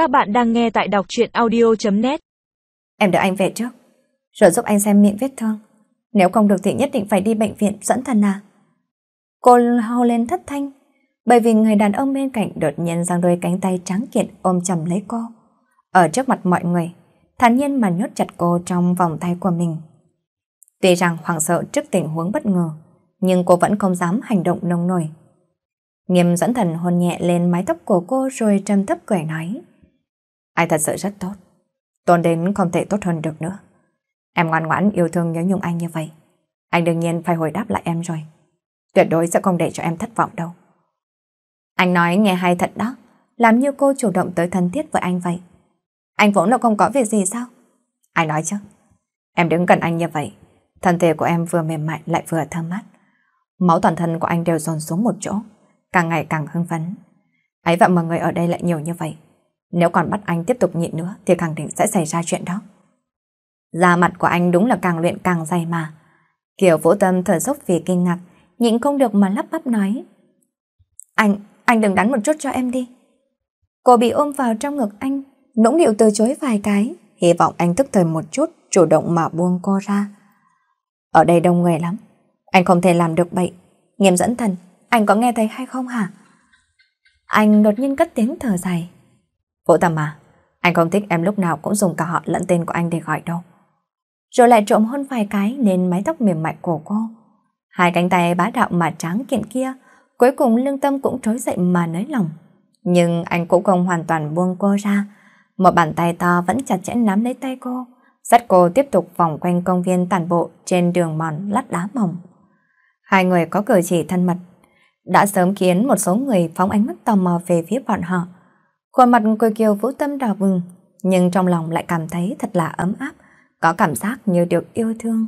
Các bạn đang nghe tại đọc truyện audio.net Em đợi anh về trước, rồi giúp anh xem miệng vết thương. Nếu không được thì nhất định phải đi bệnh viện dẫn thần à. Cô hô lên thất thanh, bởi vì người đàn ông bên cạnh đột nhiên giang đôi cánh tay trắng kiện ôm chầm lấy cô. Ở trước mặt mọi người, thản nhiên mà nhốt chặt cô trong vòng tay của mình. Tuy rằng hoảng sợ trước tình huống bất ngờ, nhưng cô vẫn không dám hành động nông nổi. Nghiêm dẫn thần hôn nhẹ lên mái tóc của cô rồi trầm thấp cười nói. Anh thật sự rất tốt. Tôn đến không thể tốt hơn được nữa. Em ngoan ngoãn yêu thương nhớ nhung anh như vậy. Anh đương nhiên phải hồi đáp lại em rồi. Tuyệt đối sẽ không để cho em thất vọng đâu. Anh nói nghe hay thật đó. Làm như cô chủ động tới thân thiết với anh vậy. Anh vốn là không có việc gì sao? ai nói chứ. Em đứng gần anh như vậy. Thân thể của em vừa mềm mại lại vừa thơm mát. Máu toàn thân của anh đều dồn xuống một chỗ. Càng ngày càng hưng phấn. Ấy vậy mà người ở đây lại nhiều như vậy. Nếu còn bắt anh tiếp tục nhịn nữa thì khẳng định sẽ xảy ra chuyện đó. Da mặt của anh đúng là càng luyện càng dày mà. Kiều Vũ Tâm thở dốc vì kinh ngạc, nhịn không được mà lắp bắp nói. Anh, anh đừng đánh một chút cho em đi. Cô bị ôm vào trong ngực anh, nũng nịu từ chối vài cái, hy vọng anh tức thời một chút, chủ động mà buông cô ra. Ở đây đông người lắm, anh không thể làm được bậy. Nghiêm dẫn thần, anh có nghe thấy hay không hả? Anh đột nhiên cất tiếng thở dài. Vũ Tâm à, anh không thích em lúc nào cũng dùng cả họ lẫn tên của anh để gọi đâu. Rồi lại trộm hôn vài cái nên mái tóc mềm mại của cô. Hai cánh tay bá đạo mà trắng kiện kia, cuối cùng lương tâm cũng trỗi dậy mà nới lòng. Nhưng anh cũng không hoàn toàn buông cô ra. Một bàn tay to vẫn chặt chẽ nắm lấy tay cô, dắt cô tiếp tục vòng quanh công viên tàn bộ trên đường mòn lát đá mỏng. Hai người có cử chỉ thân mật, đã sớm khiến một số người phóng ánh mắt tò mò về phía bọn họ. Khuôn mặt cười kiều vũ tâm đỏ bừng, nhưng trong lòng lại cảm thấy thật là ấm áp, có cảm giác như được yêu thương.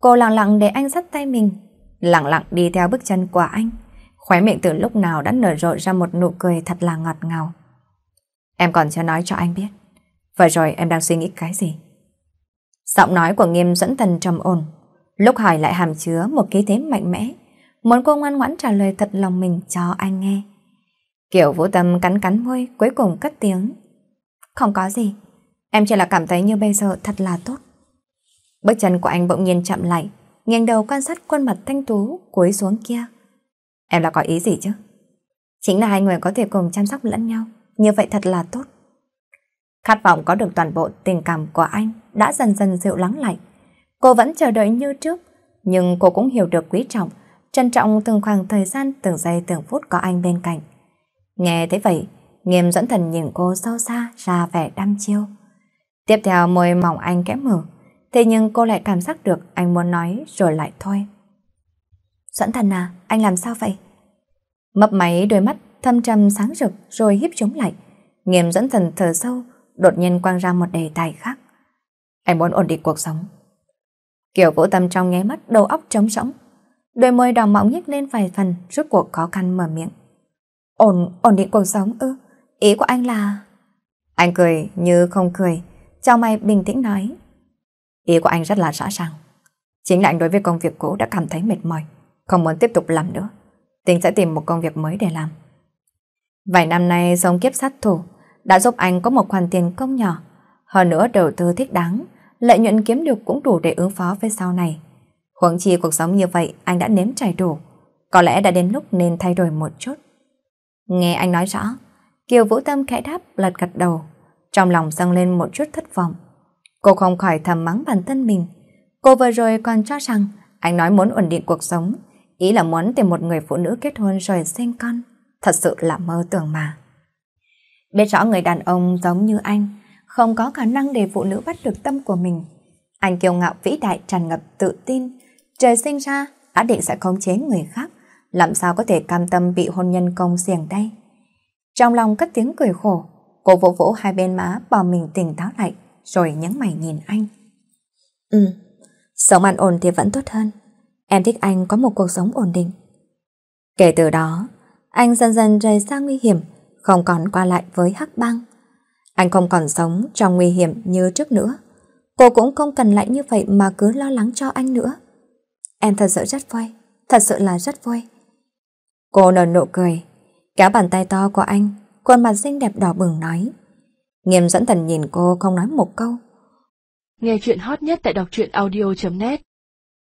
Cô lặng lặng để anh dắt tay mình, lặng lặng đi theo bước chân của anh. Khóe miệng từ lúc nào đã nở rộ ra một nụ cười thật là ngọt ngào. Em còn chưa nói cho anh biết. Vừa rồi em đang suy nghĩ cái gì? Giọng nói của nghiêm dẫn thần trầm ổn, lúc hỏi lại hàm chứa một khí thế mạnh mẽ, muốn cô ngoan ngoãn trả lời thật lòng mình cho anh nghe. Kiểu vũ tâm cắn cắn môi cuối cùng cất tiếng. Không có gì, em chỉ là cảm thấy như bây giờ thật là tốt. Bước chân của anh bỗng nhiên chậm lại, nghiêng đầu quan sát khuôn mặt thanh tú cúi xuống kia. Em là có ý gì chứ? Chính là hai người có thể cùng chăm sóc lẫn nhau, như vậy thật là tốt. Khát vọng có được toàn bộ tình cảm của anh đã dần dần dịu lắng lại. Cô vẫn chờ đợi như trước, nhưng cô cũng hiểu được quý trọng, trân trọng từng khoảng thời gian, từng giây, từng phút có anh bên cạnh. Nghe thế vậy, nghiêm dẫn thần nhìn cô sâu xa ra vẻ đăm chiêu. Tiếp theo môi mỏng anh kẽ mở, thế nhưng cô lại cảm giác được anh muốn nói rồi lại thôi. Dẫn thần à, anh làm sao vậy? Mấp máy đôi mắt thâm trầm sáng rực rồi hiếp chúng lại. Nghiêm dẫn thần thở sâu, đột nhiên quăng ra một đề tài khác. Anh muốn ổn định cuộc sống. Kiểu vũ tâm trong nháy mắt đầu óc trống rỗng. Đôi môi đỏ mỏng nhếch lên vài phần rốt cuộc khó khăn mở miệng. Ổn, ổn định cuộc sống ư? Ý của anh là... Anh cười như không cười, cho mày bình tĩnh nói. Ý của anh rất là rõ ràng. Chính là anh đối với công việc cũ đã cảm thấy mệt mỏi, không muốn tiếp tục làm nữa. Tính sẽ tìm một công việc mới để làm. Vài năm nay sống kiếp sát thủ đã giúp anh có một khoản tiền công nhỏ. Hơn nữa đầu tư thích đáng, lợi nhuận kiếm được cũng đủ để ứng phó với sau này. Huống chi cuộc sống như vậy anh đã nếm trải đủ. Có lẽ đã đến lúc nên thay đổi một chút. Nghe anh nói rõ, Kiều Vũ Tâm khẽ đáp lật gật đầu, trong lòng dâng lên một chút thất vọng. Cô không khỏi thầm mắng bản thân mình. Cô vừa rồi còn cho rằng anh nói muốn ổn định cuộc sống, ý là muốn tìm một người phụ nữ kết hôn rồi sinh con. Thật sự là mơ tưởng mà. Biết rõ người đàn ông giống như anh, không có khả năng để phụ nữ bắt được tâm của mình. Anh kiêu ngạo vĩ đại tràn ngập tự tin, trời sinh ra đã định sẽ khống chế người khác, làm sao có thể cam tâm bị hôn nhân công xiềng đây. Trong lòng cất tiếng cười khổ, cô vỗ vỗ hai bên má bảo mình tỉnh táo lại, rồi nhấn mày nhìn anh. Ừ, sống an ổn thì vẫn tốt hơn. Em thích anh có một cuộc sống ổn định. Kể từ đó, anh dần dần rời xa nguy hiểm, không còn qua lại với hắc băng. Anh không còn sống trong nguy hiểm như trước nữa. Cô cũng không cần lại như vậy mà cứ lo lắng cho anh nữa. Em thật sự rất vui, thật sự là rất vui. Cô nở nụ cười, kéo bàn tay to của anh, khuôn mặt xinh đẹp đỏ bừng nói. Nghiêm dẫn thần nhìn cô không nói một câu. Nghe chuyện hot nhất tại đọc truyện audio.net